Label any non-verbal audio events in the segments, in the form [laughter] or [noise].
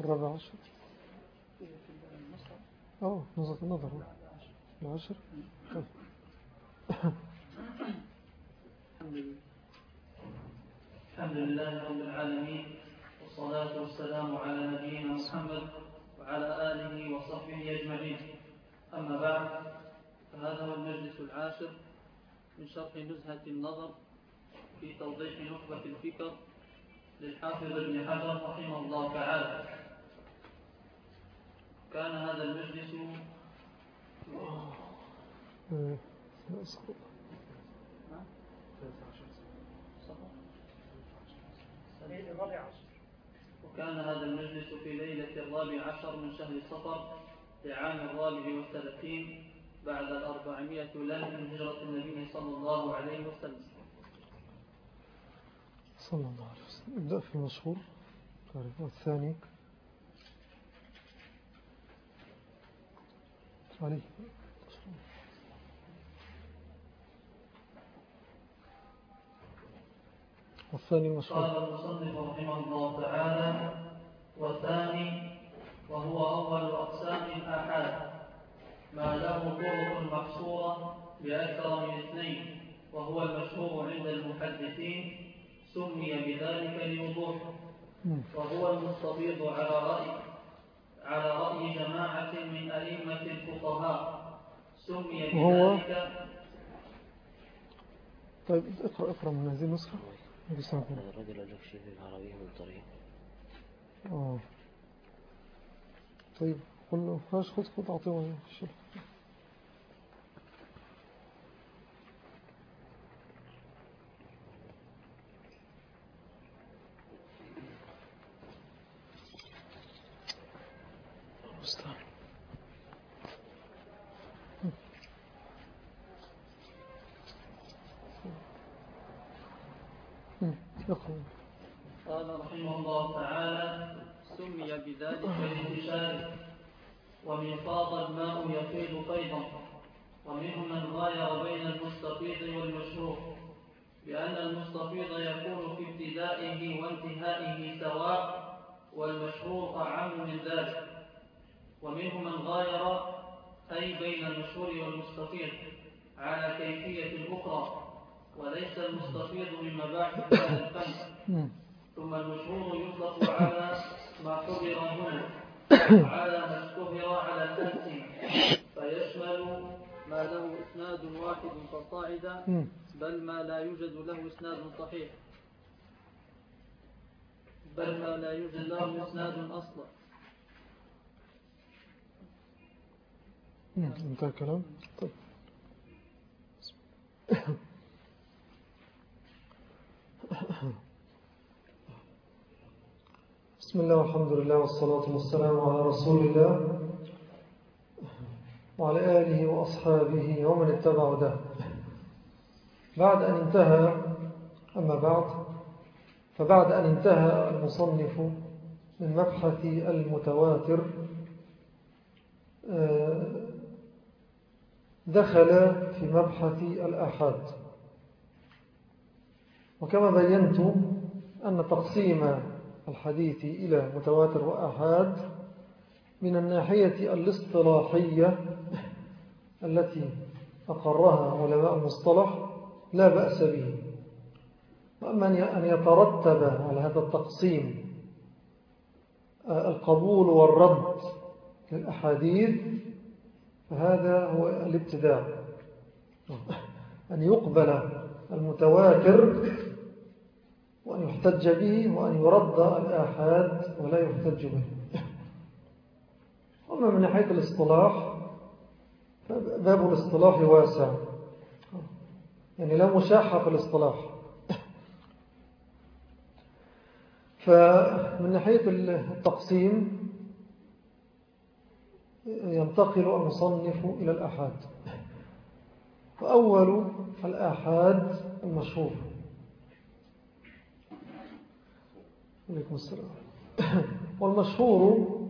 الرابع عشر. أوه نظرة النظر. العشر طيب. الحمد لله رب العالمين والصلاة والسلام على نبينا محمد وعلى آله وصحبه أجمعين. أما بعد فهذا هو المجلس العاشر من شرح نزهة النظر في توضيح نخبة الفكر للحافظ ابن حجر رحمه الله تعالى. كان هذا المجلس وكان هذا المجلس في ليلة الرابع عشر من شهر صفر لعام الرابع والثلاثين بعد الأربعمائة لن من هجرة النبي صلى الله عليه وسلم. صلى الله عليه وسلم. نبدأ في المشهور والثاني عليه. والثاني المشهور قال المصنف رحمه الله تعالى والثاني وهو أول أقسام الآحاد. ما له طرق محصورة بأكثر من اثنين وهو المشهور عند المحدثين سمي بذلك لوضوحه وهو المستفيض على رأي. على رأي جماعة من أئمة الفقهاء. سمي بذلك طيب اقرأ اقرأ من هذه النسخة. الرجل له شيء العربية من طريق. آه. طيب قل له هاش خد خد أعطيه الشرح المستعان اقرأ قال رحمه الله تعالى سمي بذلك لانتشاره ومن فاض الماء يفيض فيضا ومنهم من غاير بين المستفيض والمشهور بأن المستفيض يكون في ابتدائه وانتهائه سواء والمشهور أعم من ذلك ومنهم من غاير أي بين المشهور والمستفيض على كيفية أخرى وليس المستفيض من مباحث هذا الفن ثم المشهور يطلق على ما حضر هنا وعلى ما اشتهر على الأنس فيشمل ما له إسناد واحد فصاعدا بل ما لا يوجد له إسناد صحيح. بل ما لا يوجد له إسناد أصلا. انتهى الكلام. طيب. بسم الله والحمد لله والصلاة والسلام على رسول الله وعلى آله وأصحابه ومن اتبع ده بعد أن انتهى أما بعد فبعد أن انتهى المصنف من مبحث المتواتر دخل في مبحث الآحاد. وكما بينت أن تقسيم الحديث إلى متواتر وآحاد من الناحية الاصطلاحية التي أقرها علماء المصطلح لا بأس به. وأما أن يترتب على هذا التقسيم القبول والرد للأحاديث فهذا هو الابتداع. أن يقبل المتواتر وأن يحتج به وأن يرد الآحاد ولا يحتج به. وما من ناحية الاصطلاح باب الاصطلاح واسع. يعني لا مشاحة في الاصطلاح. فمن ناحية التقسيم ينتقل المصنف إلى الأحاد. فأول الآحاد المشهور. عليكم السلام. والمشهور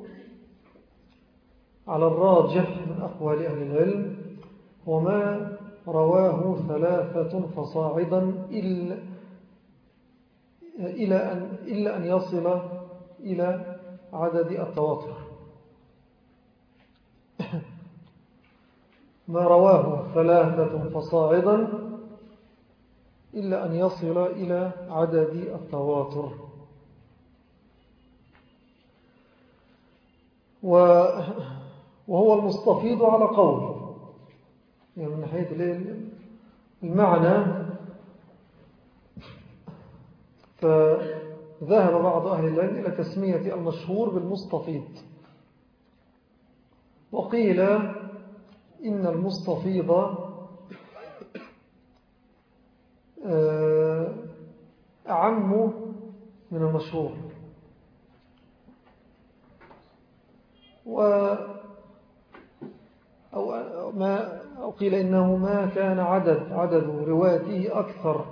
على الراجح من أقوال أهل العلم وما رواه ثلاثة فصاعدا إلا, أن, إلا أن يصل إلى عدد التواتر. [coughs] ما رواه ثلاثة فصاعدا إلا أن يصل إلى عدد التواتر. وهو المستفيض على قول يعني من ناحية المعنى. فذهب بعض أهل العلم إلى تسمية المشهور بالمستفيض. وقيل إن المستفيض آه، أعم من المشهور. و أو, ما أو قيل إنه ما كان عدد عدد روايته أكثر.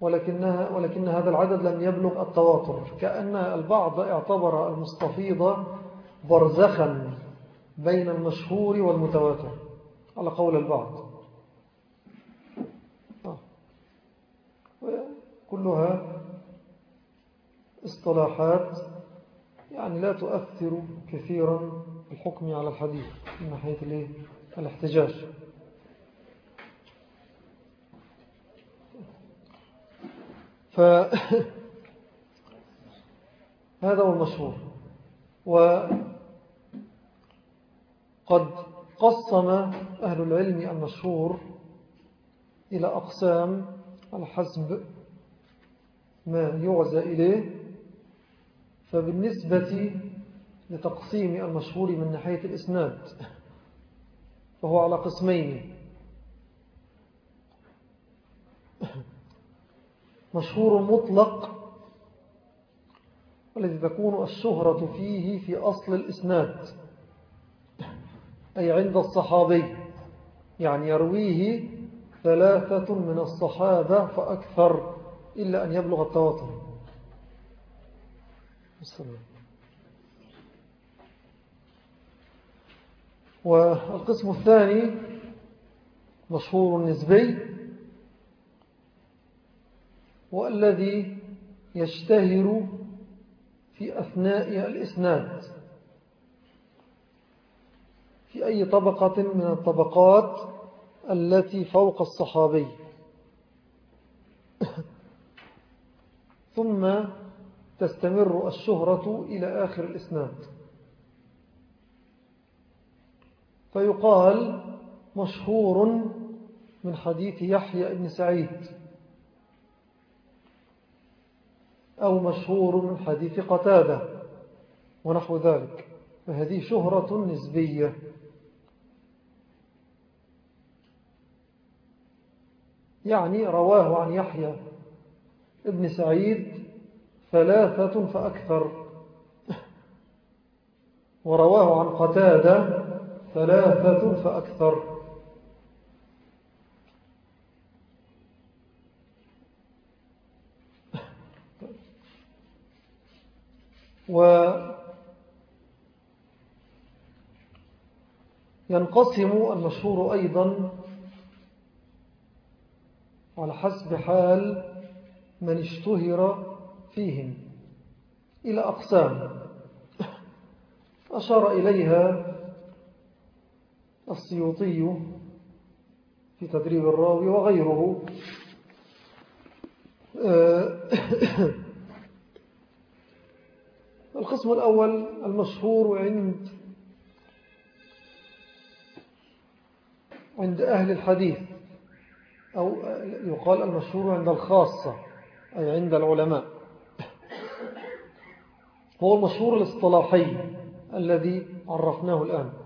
ولكنها ولكن هذا العدد لم يبلغ التواتر. كأن البعض اعتبر المستفيض برزخا بين المشهور والمتواتر. على قول البعض. آه. كلها اصطلاحات يعني لا تؤثر كثيرا الحكم على الحديث من ناحية الاحتجاج. ف [laughs] هذا هو المشهور. قد قسم أهل العلم المشهور إلى أقسام على حسب ما يعزى إليه. فبالنسبة لتقسيم المشهور من ناحية الإسناد فهو على قسمين. مشهور مطلق والذي تكون الشهرة فيه في أصل الإسناد أي عند الصحابي يعني يرويه ثلاثة من الصحابة فأكثر إلا أن يبلغ التواتر. والقسم الثاني مشهور نسبي والذي يشتهر في أثناء الإسناد في أي طبقة من الطبقات التي فوق الصحابي. ثم تستمر الشهرة إلى آخر الإسناد. فيقال مشهور من حديث يحيى بن سعيد أو مشهور من حديث قتادة ونحو ذلك. فهذه شهرة نسبية. يعني رواه عن يحيى ابن سعيد ثلاثة فأكثر. [laughs] ورواه عن قتادة ثلاثة فأكثر. وينقسم المشهور أيضا على حسب حال من اشتهر فيهم إلى أقسام. أشار إليها السيوطي في تدريب الراوي وغيره. [coughs] القسم الأول المشهور عند عند أهل الحديث أو يقال المشهور عند الخاصة أي عند العلماء. هو المشهور الاصطلاحي الذي عرفناه الآن.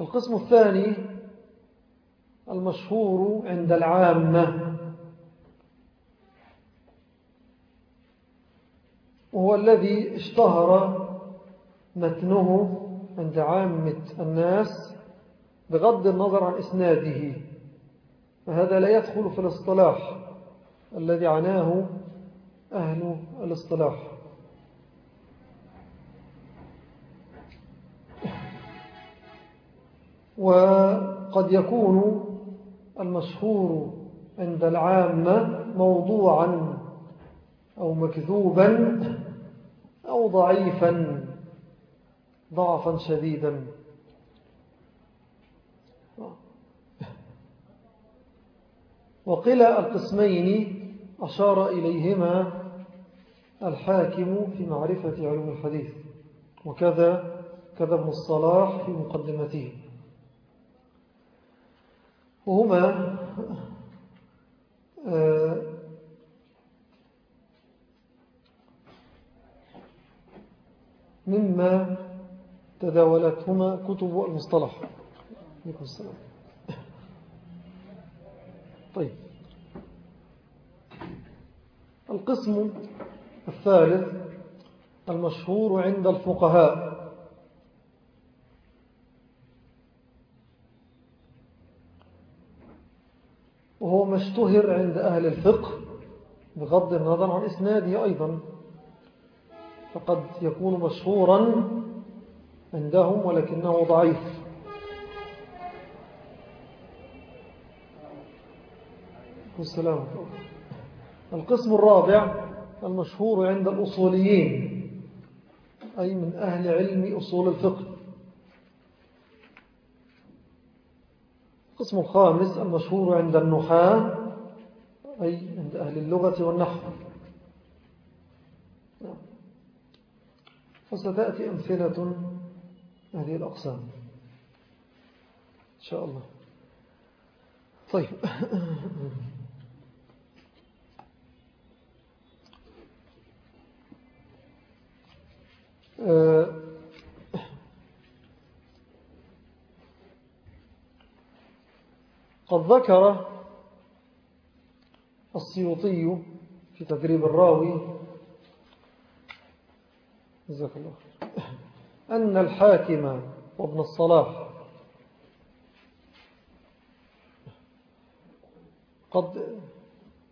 القسم الثاني المشهور عند العامة وهو الذي اشتهر متنه عند عامة الناس بغض النظر عن إسناده فهذا لا يدخل في الاصطلاح الذي عناه أهل الاصطلاح. وقد يكون المشهور عند العامة موضوعا أو مكذوبا أو ضعيفا ضعفا شديدا. وقل القسمين أشار إليهما الحاكم في معرفة علوم الحديث وكذا كذا ابن الصلاح في مقدمته. وهما آه، مما تداولتهما كتب المصطلح. السلام. طيب. القسم الثالث المشهور عند الفقهاء. وهو ما اشتهر عند أهل الفقه بغض النظر عن إسناده أيضا. فقد يكون مشهورا عندهم ولكنه ضعيف. والسلام. القسم الرابع المشهور عند الأصوليين أي من أهل علم أصول الفقه. القسم الخامس المشهور عند النحاة أي عند أهل اللغة والنحو. فستأتي أمثلة هذه الأقسام. إن شاء الله. طيب. [laughs] أه قد ذكر السيوطي في تدريب الراوي جزاك الله أن الحاكم وابن الصلاح قد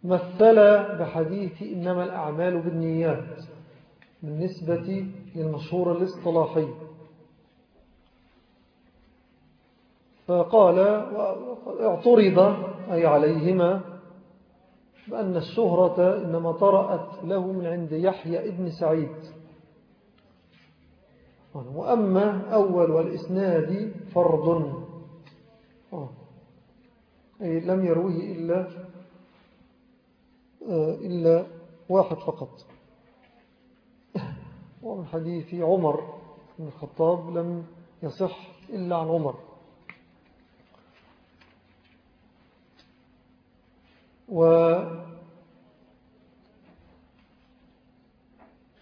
مثل بحديث إنما الأعمال بالنيات بالنسبة للمشهور الاصطلاحي. فقال اعترض أي عليهما بأن الشهرة إنما طرأت له من عند يحيى ابن سعيد. وأما أول والإسناد فرض. أي لم يروه إلا إلا واحد فقط. ومن حديث عمر بن الخطاب لم يصح إلا عن عمر. و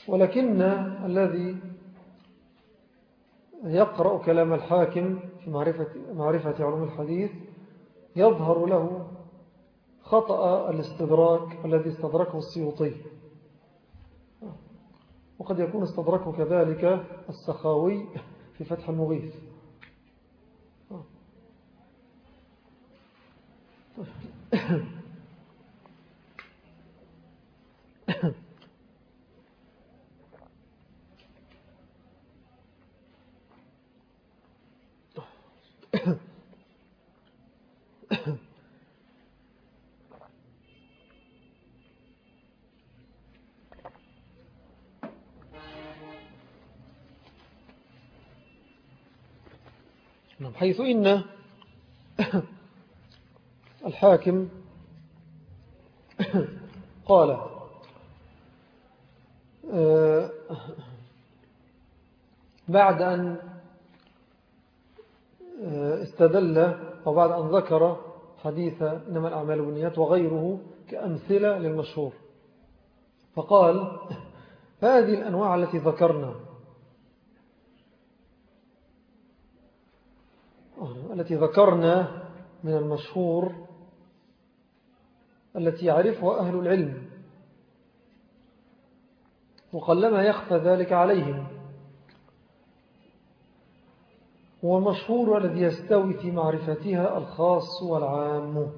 ولكن الذي يقرأ كلام الحاكم في معرفة, معرفة علوم الحديث يظهر له خطأ الاستدراك الذي استدركه السيوطي. وقد يكون استدركه كذلك السخاوي في فتح المغيث نعم، حيث إن الحاكم قال آه، بعد أن آه، استدل أو بعد أن ذكر حديث إنما الأعمال بالنيات وغيره كأمثلة للمشهور فقال هذه الأنواع التي ذكرنا التي ذكرنا من المشهور التي يعرفها أهل العلم وقلما يخفى ذلك عليهم. والمشهور الذي يستوي في معرفتها الخاص والعام.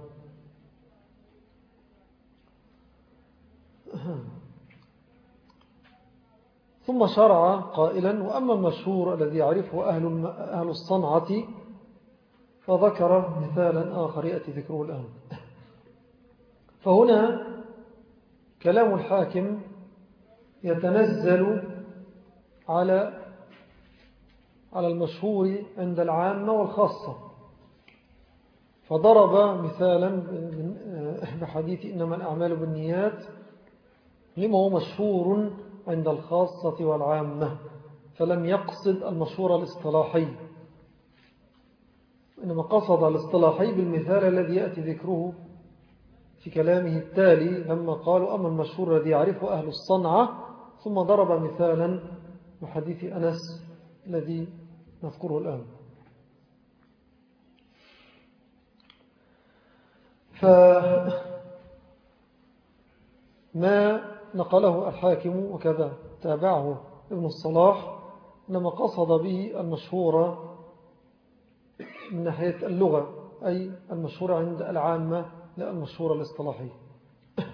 ثم شرع قائلا وأما المشهور الذي يعرفه أهل, أهل الصنعة فذكر مثالا آخر يأتي ذكره الآن. فهنا كلام الحاكم يتنزل على على المشهور عند العامة والخاصة. فضرب مثالا بحديث إنما الأعمال بالنيات لما هو مشهور عند الخاصة والعامة فلم يقصد المشهور الاصطلاحي. إنما قصد الاصطلاحي بالمثال الذي يأتي ذكره في كلامه التالي لما قالوا أما المشهور الذي يعرفه أهل الصنعة ثم ضرب مثالا بحديث أنس الذي نذكره الآن. فما نقله الحاكم وكذا تابعه ابن الصلاح إنما قصد به المشهور من ناحية اللغة أي المشهور عند العامة لا المشهور الاصطلاحي. [coughs]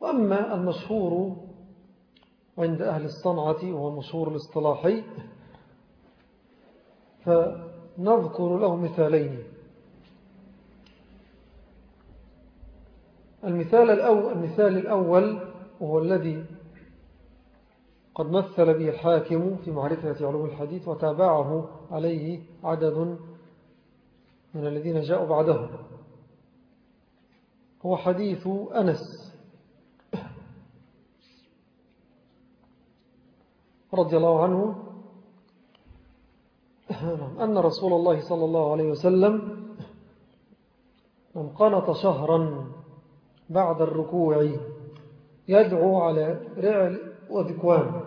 وأما المشهور عند أهل الصنعة وهو المشهور الاصطلاحي فنذكر له مثالين. المثال الأول, المثال الأول وهو الذي قد مثل به الحاكم في معرفة علوم الحديث وتابعه عليه عدد من الذين جاءوا بعده هو حديث أنس رضي الله عنه أن رسول الله صلى الله عليه وسلم من قنط شهرا بعد الركوع يدعو على رعل وذكوان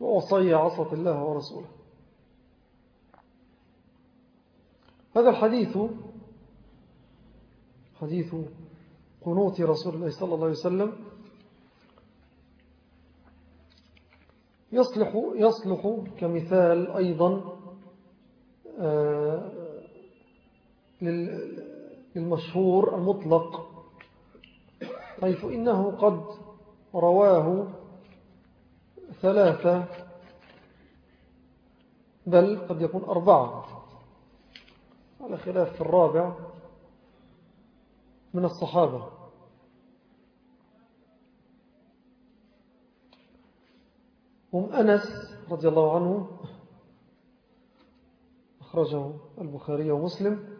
وأصي عصة الله ورسوله. هذا الحديث حديث قنوط رسول الله صلى الله عليه وسلم. يصلح, يصلح كمثال أيضا آه، للمشهور المطلق حيث إنه قد رواه ثلاثة بل قد يكون أربعة. على خلاف الرابع من الصحابة. هم أنس رضي الله عنه أخرجه البخاري ومسلم.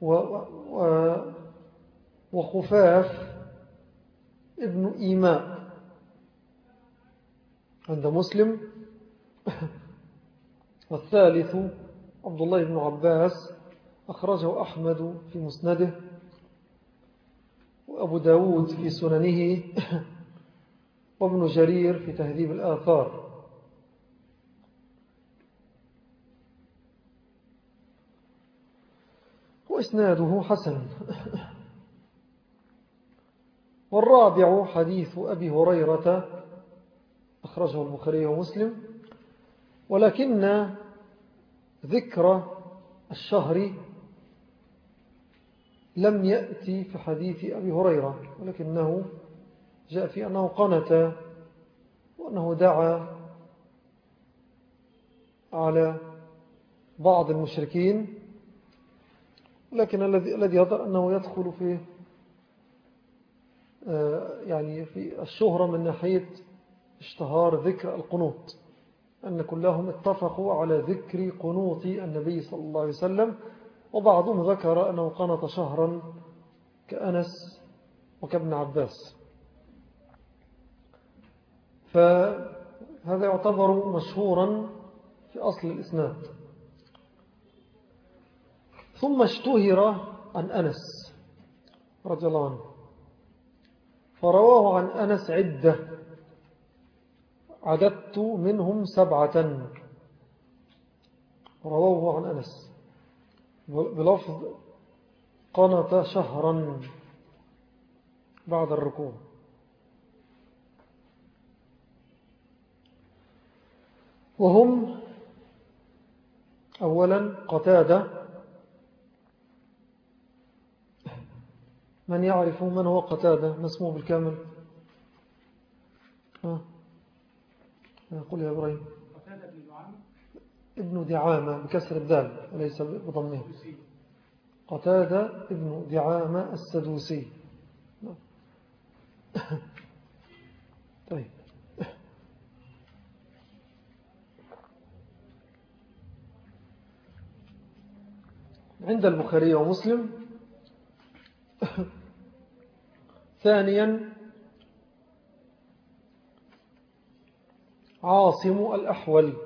و و وخفاف ابن إيماء عند مسلم. [laughs] والثالث عبد الله بن عباس أخرجه أحمد في مسنده وأبو داود في سننه [laughs] وابن جرير في تهذيب الآثار. وإسناده حسن. [laughs] والرابع حديث أبي هريرة أخرجه البخاري ومسلم. ولكن ذكر الشهر لم يأتي في حديث أبي هريرة ولكنه جاء في أنه قنت وأنه دعا على بعض المشركين. لكن الذي يظهر أنه يدخل في يعني في الشهرة من ناحية اشتهار ذكر القنوط أن كلهم اتفقوا على ذكر قنوط النبي صلى الله عليه وسلم وبعضهم ذكر أنه قنط شهرا كأنس وكابن عباس. فهذا يعتبر مشهورا في أصل الإسناد. ثم اشتهر عن أنس رضي الله عنه. فرواه عن أنس عدة. عددت منهم سبعة. رواه عن أنس. بلفظ قنط شهرا بعد الركوع. وهم أولا قتادة من يعرف من هو قتادة ما اسمه بالكامل. ها. قل يا إبراهيم. ابن دعامة بكسر الدال وليس بضمه. قتادة ابن دعامة السدوسي. [laughs] طيب. عند البخاري ومسلم ثانيا عاصم الأحول.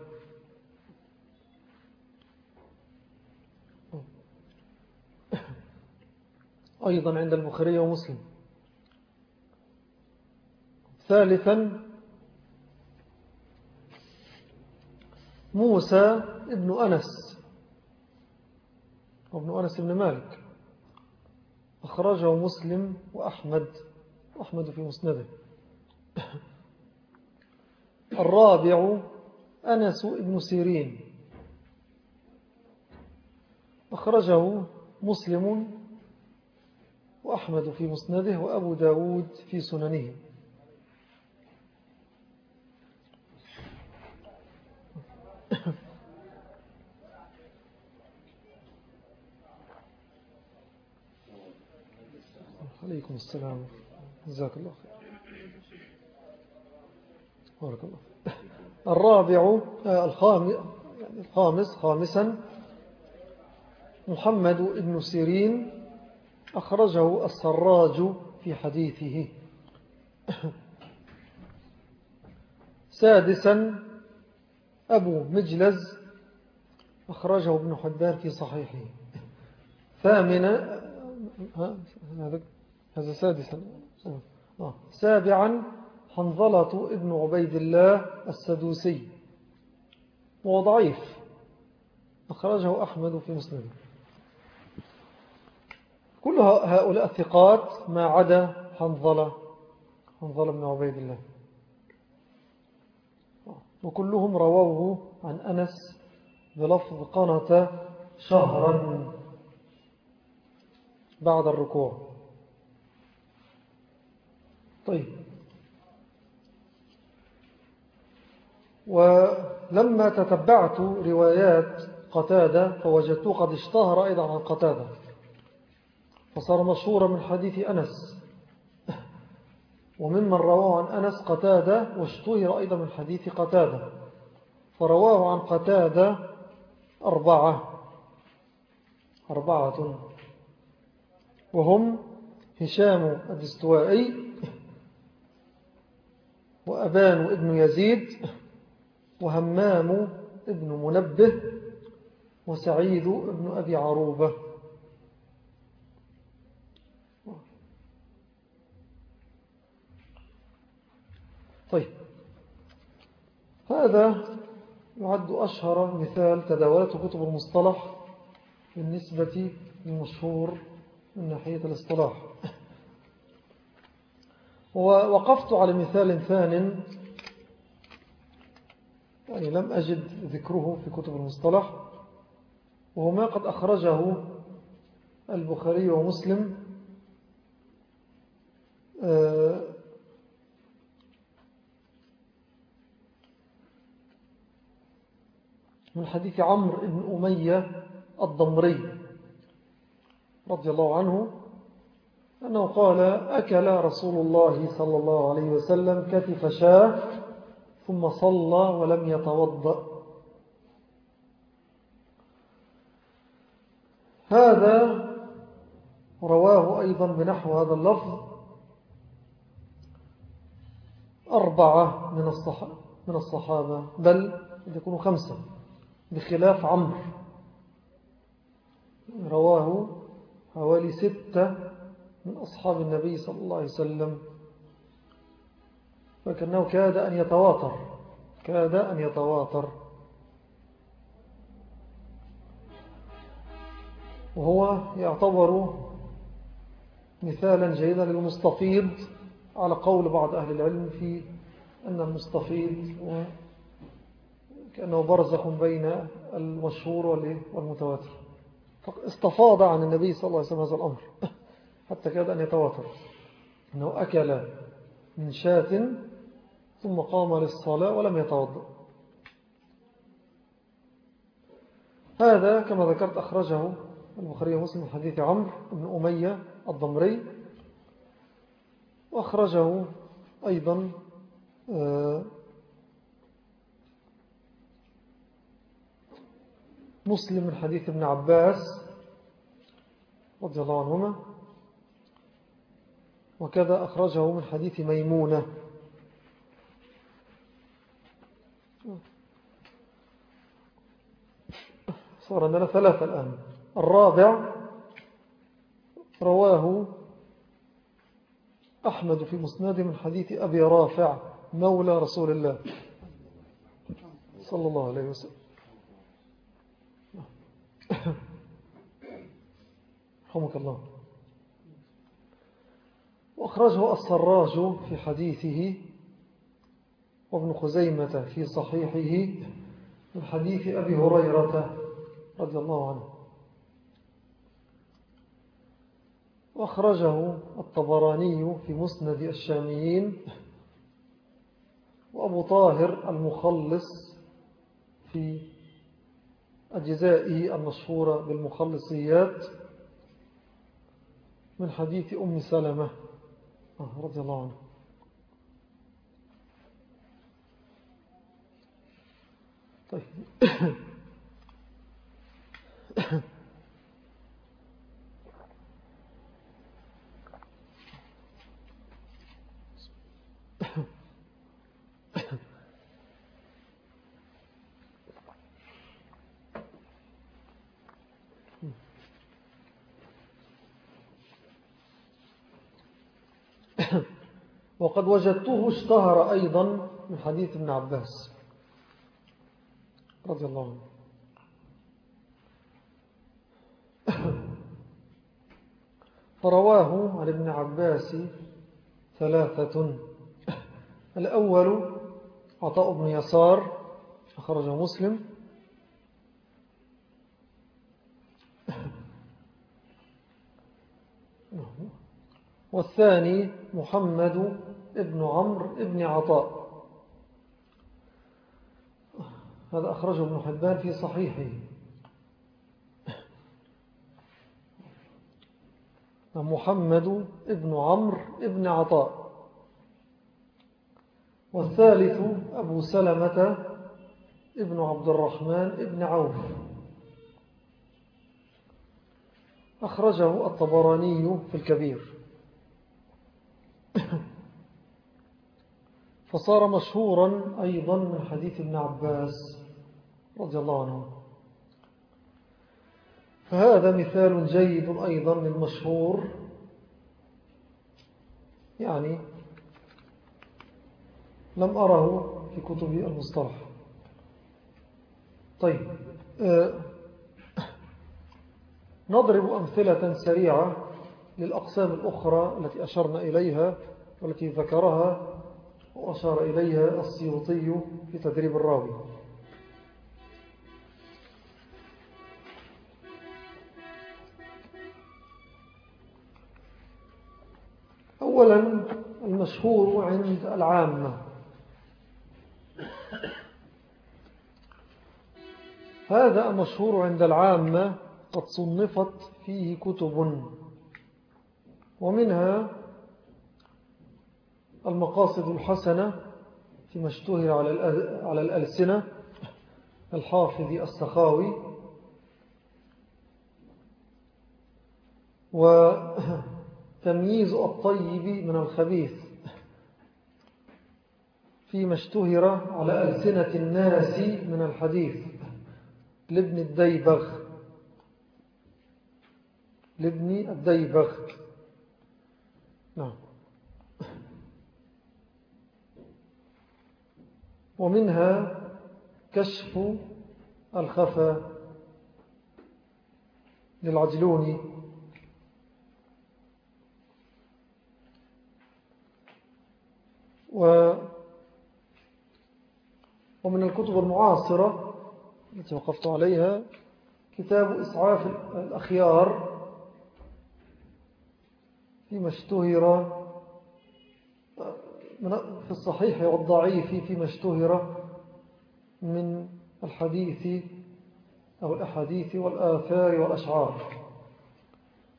أيضا عند البخاري ومسلم. ثالثا موسى ابن أنس وابن أنس بن مالك. أخرجه مسلم وأحمد أحمد في مسنده. الرابع أنس ابن سيرين. أخرجه مسلم وأحمد في مسنده وأبو داود في سننه. عليكم السلام. جزاك الله خير. بارك الله الرابع آه، الخامس خامسا. محمد بن سيرين أخرجه السراج في حديثه. سادسا أبو مجلز أخرجه ابن حبان في صحيحه. ثامنا هذا سادسا آه. سابعا حنظلة ابن عبيد الله السدوسي. وهو ضعيف. أخرجه أحمد في مسلم. كل هؤلاء الثقات ما عدا حنظلة حنظلة بن عبيد الله. وكلهم رووه عن أنس بلفظ قنة شهرا بعد الركوع. طيب. ولما تتبعت روايات قتادة فوجدته قد اشتهر أيضا عن قتادة فصار مشهورا من حديث أنس. وممن رواه عن أنس قتادة واشتهر أيضا من حديث قتادة فرواه عن قتادة أربعة. أربعة. وهم هشام الدستوائي وأبان ابن يزيد وهمام ابن منبه وسعيد ابن أبي عروبة. طيب. هذا يعد أشهر مثال تداولته كتب المصطلح بالنسبة للمشهور من ناحية الاصطلاح. ووقفت على مثال ثان. يعني لم أجد ذكره في كتب المصطلح. وهو ما قد أخرجه البخاري ومسلم. آه، من حديث عمرو بن أمية الضمري رضي الله عنه. أنه قال أكل رسول الله صلى الله عليه وسلم كتف شاه ثم صلى ولم يتوضأ. هذا رواه أيضا بنحو هذا اللفظ أربعة من الصحابة, من الصحابة بل يكونوا خمسة بخلاف عمرو. رواه حوالي ستة من أصحاب النبي صلى الله عليه وسلم فكأنه كاد أن يتواتر كاد أن يتواتر. وهو يعتبر مثالا جيدا للمستفيض على قول بعض أهل العلم في أن المستفيض كأنه برزخ بين المشهور والمتواتر. فاستفاض عن النبي صلى الله عليه وسلم هذا الأمر. حتى كاد أن يتواتر. أنه أكل من شاة ثم قام للصلاة ولم يتوضأ. هذا كما ذكرت أخرجه البخاري ومسلم حديث عمرو بن أمية الضمري. وأخرجه أيضا آه، مسلم من حديث ابن عباس رضي الله عنهما. وكذا أخرجه من حديث ميمونة. صار عندنا ثلاثة الآن. الرابع رواه أحمد في مسند من حديث أبي رافع مولى رسول الله صلى الله عليه وسلم. رحمك الله. وأخرجه السراج في حديثه وابن خزيمة في صحيحه من حديث أبي هريرة رضي الله عنه. وأخرجه الطبراني في مسند الشاميين وأبو طاهر المخلص في أجزائه المشهورة بالمخلصيات من حديث أم سلمة. رضي الله عنه. طيب. [coughs] [coughs] وقد وجدته اشتهر أيضا من حديث ابن عباس. رضي الله عنه. [coughs] فرواه عن ابن عباس ثلاثة. الأول عطاء بن يسار أخرجه مسلم. [coughs] والثاني محمد ابن عمرو ابن عطاء. هذا أخرجه ابن حبان في صحيحه. محمد ابن عمرو ابن عطاء. والثالث أبو سلمة ابن عبد الرحمن ابن عوف. أخرجه الطبراني في الكبير. فصار مشهورا أيضا من حديث ابن عباس رضي الله عنه. فهذا مثال جيد أيضا للمشهور. يعني لم أره في كتب المصطلح. طيب آه، نضرب أمثلة سريعة للأقسام الأخرى التي أشرنا إليها والتي ذكرها وأشار إليها السيوطي في تدريب الراوي. أولا المشهور عند العامة. هذا المشهور عند العامة قد صنفت فيه كتب. ومنها المقاصد الحسنة فيما اشتهر على الألسنة الحافظ السخاوي. وتمييز الطيب من الخبيث فيما اشتهر على ألسنة الناس من الحديث. لابن الديبغ. لابن الديبغ. نعم. ومنها كشف الخفى للعجلوني و ومن الكتب المعاصرة التي وقفت عليها كتاب إسعاف الأخيار فيما اشتهر في الصحيح والضعيف فيما اشتهر من الحديث أو الأحاديث والآثار والأشعار.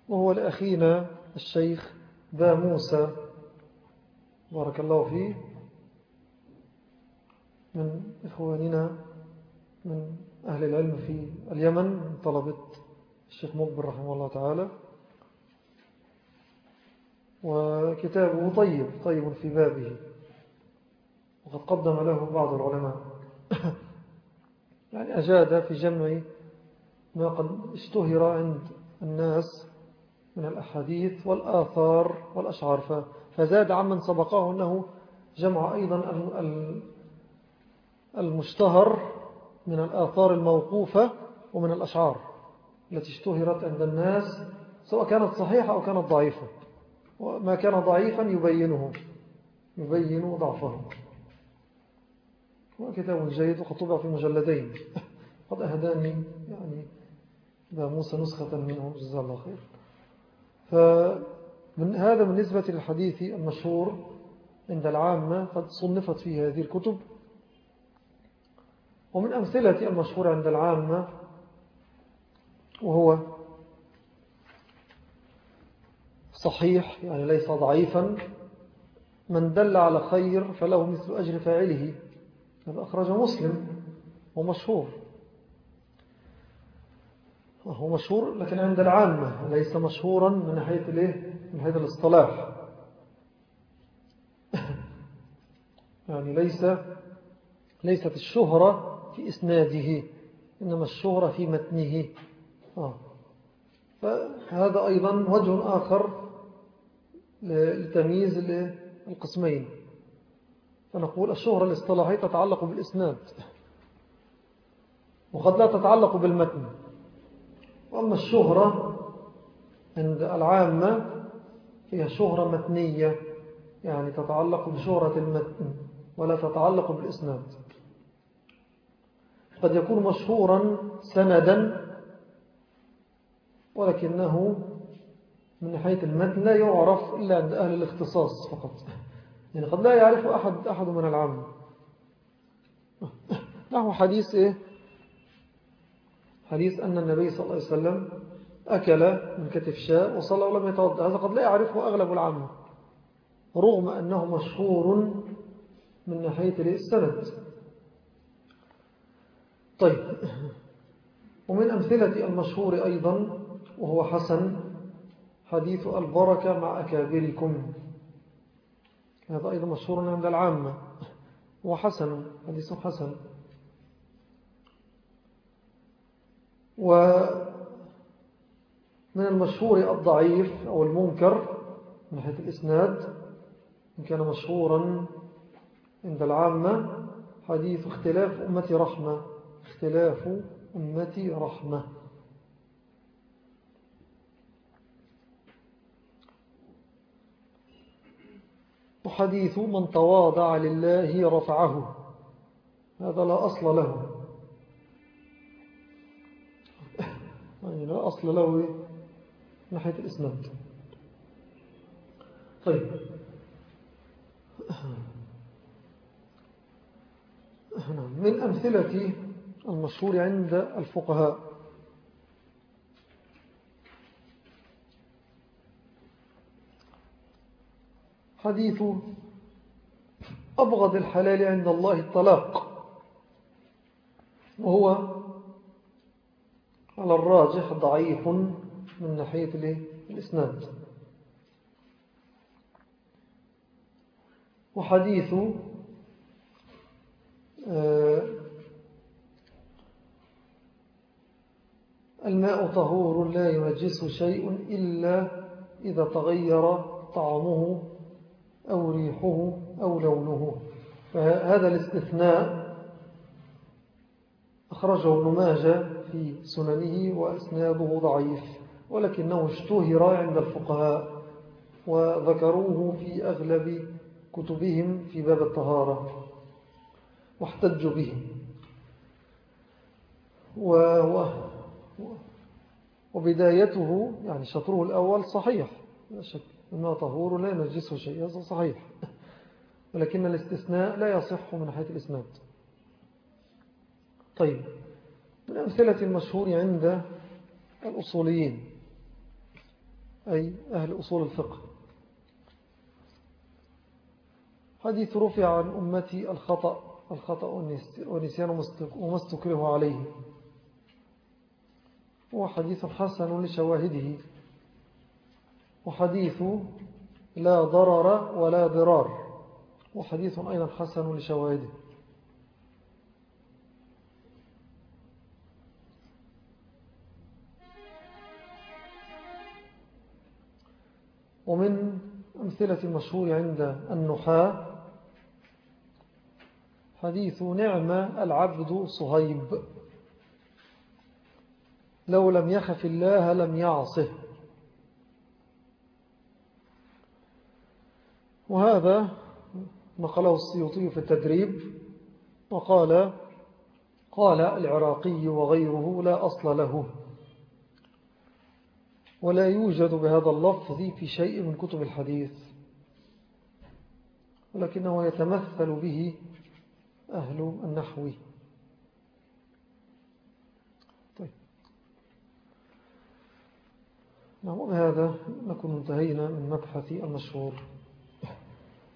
وهو لأخينا الشيخ ذا موسى. بارك الله فيه. من إخواننا من أهل العلم في اليمن من طلبة الشيخ مقبل رحمه الله تعالى. وكتابه طيب طيب في بابه. وقد قدم له بعض العلماء. [laughs] يعني أجاد في جمع ما قد اشتهر عند الناس من الأحاديث والآثار والأشعار. فزاد عمن سبقه أنه جمع أيضا المشتهر من الآثار الموقوفة ومن الأشعار التي اشتهرت عند الناس سواء كانت صحيحة أو كانت ضعيفة. وما كان ضعيفا يبينه يبين ضعفه. وكتاب جيد وقد طبع في مجلدين. قد أهداني يعني موسى نسخة منه. جزا الله خير. فمن هذا بالنسبة للحديث المشهور عند العامة قد صنفت فيه هذه الكتب. ومن أمثلة المشهور عند العامة وهو صحيح يعني ليس ضعيفا. من دل على خير فله مثل أجر فاعله. هذا أخرج مسلم ومشهور هو مشهور لكن عند العامة ليس مشهورا من ناحية الإيه؟ من ناحية الاصطلاح. [laughs] يعني ليس ليست الشهرة في إسناده إنما الشهرة في متنه. آه. فهذا أيضا وجه آخر لتمييز القسمين. فنقول الشهرة الاصطلاحية تتعلق بالإسناد وقد لا تتعلق بالمتن. وأما الشهرة عند العامة هي شهرة متنية يعني تتعلق بشهرة المتن ولا تتعلق بالإسناد. قد يكون مشهورا سندا ولكنه من ناحية المتن لا يعرف إلا عند أهل الاختصاص فقط. يعني قد لا يعرف أحد, أحد من العام. نحو حديث إيه؟ حديث أن النبي صلى الله عليه وسلم أكل من كتف شاء وصلى ولم يتوضع هذا قد لا يعرفه أغلب العامة رغم أنه مشهور من ناحية السند. طيب. ومن أمثلة المشهور أيضا وهو حسن حديث البركة مع أكابركم. هذا أيضا مشهور عند العامة. وحسن حديث حسن. ومن المشهور الضعيف أو المنكر من حيث الإسناد إن كان مشهورا عند العامة حديث اختلاف أمتي رحمة. اختلاف أمتي رحمة. وحديث من تواضع لله رفعه. هذا لا أصل له. يعني لا أصل له ناحية الإسناد. طيب. من أمثلة المشهور عند الفقهاء. حديث أبغض الحلال عند الله الطلاق وهو على الراجح ضعيف من ناحية الإسناد. وحديث آه، الماء طهور لا ينجس شيء إلا إذا تغير طعمه أو ريحه أو لونه. فهذا الاستثناء أخرجه ابن ماجه في سننه وأسناده ضعيف ولكنه اشتهر عند الفقهاء وذكروه في أغلب كتبهم في باب الطهارة واحتجوا به. و وبدايته يعني شطره الأول صحيح لا شك. إنها طهور لا ينجسه شيء هذا صحيح. [laughs] ولكن الاستثناء لا يصح من ناحية الإسناد. طيب من أمثلة المشهور عند الأصوليين أي أهل أصول الفقه. حديث رفع عن أمتي الخطأ الخطأ ونسيان وما استكره عليه. هو حديث حسن لشواهده. وحديث لا ضرر ولا ضرار وحديث أيضا حسن لشواهده. ومن أمثلة المشهور عند النحاة حديث نعم العبد صهيب. لو لم يخف الله لم يعصه. وهذا نقله السيوطي في التدريب وقال قال العراقي وغيره لا أصل له ولا يوجد بهذا اللفظ في شيء من كتب الحديث ولكنه يتمثل به أهل النحو. طيب. نعم وبهذا نكون انتهينا من مبحث المشهور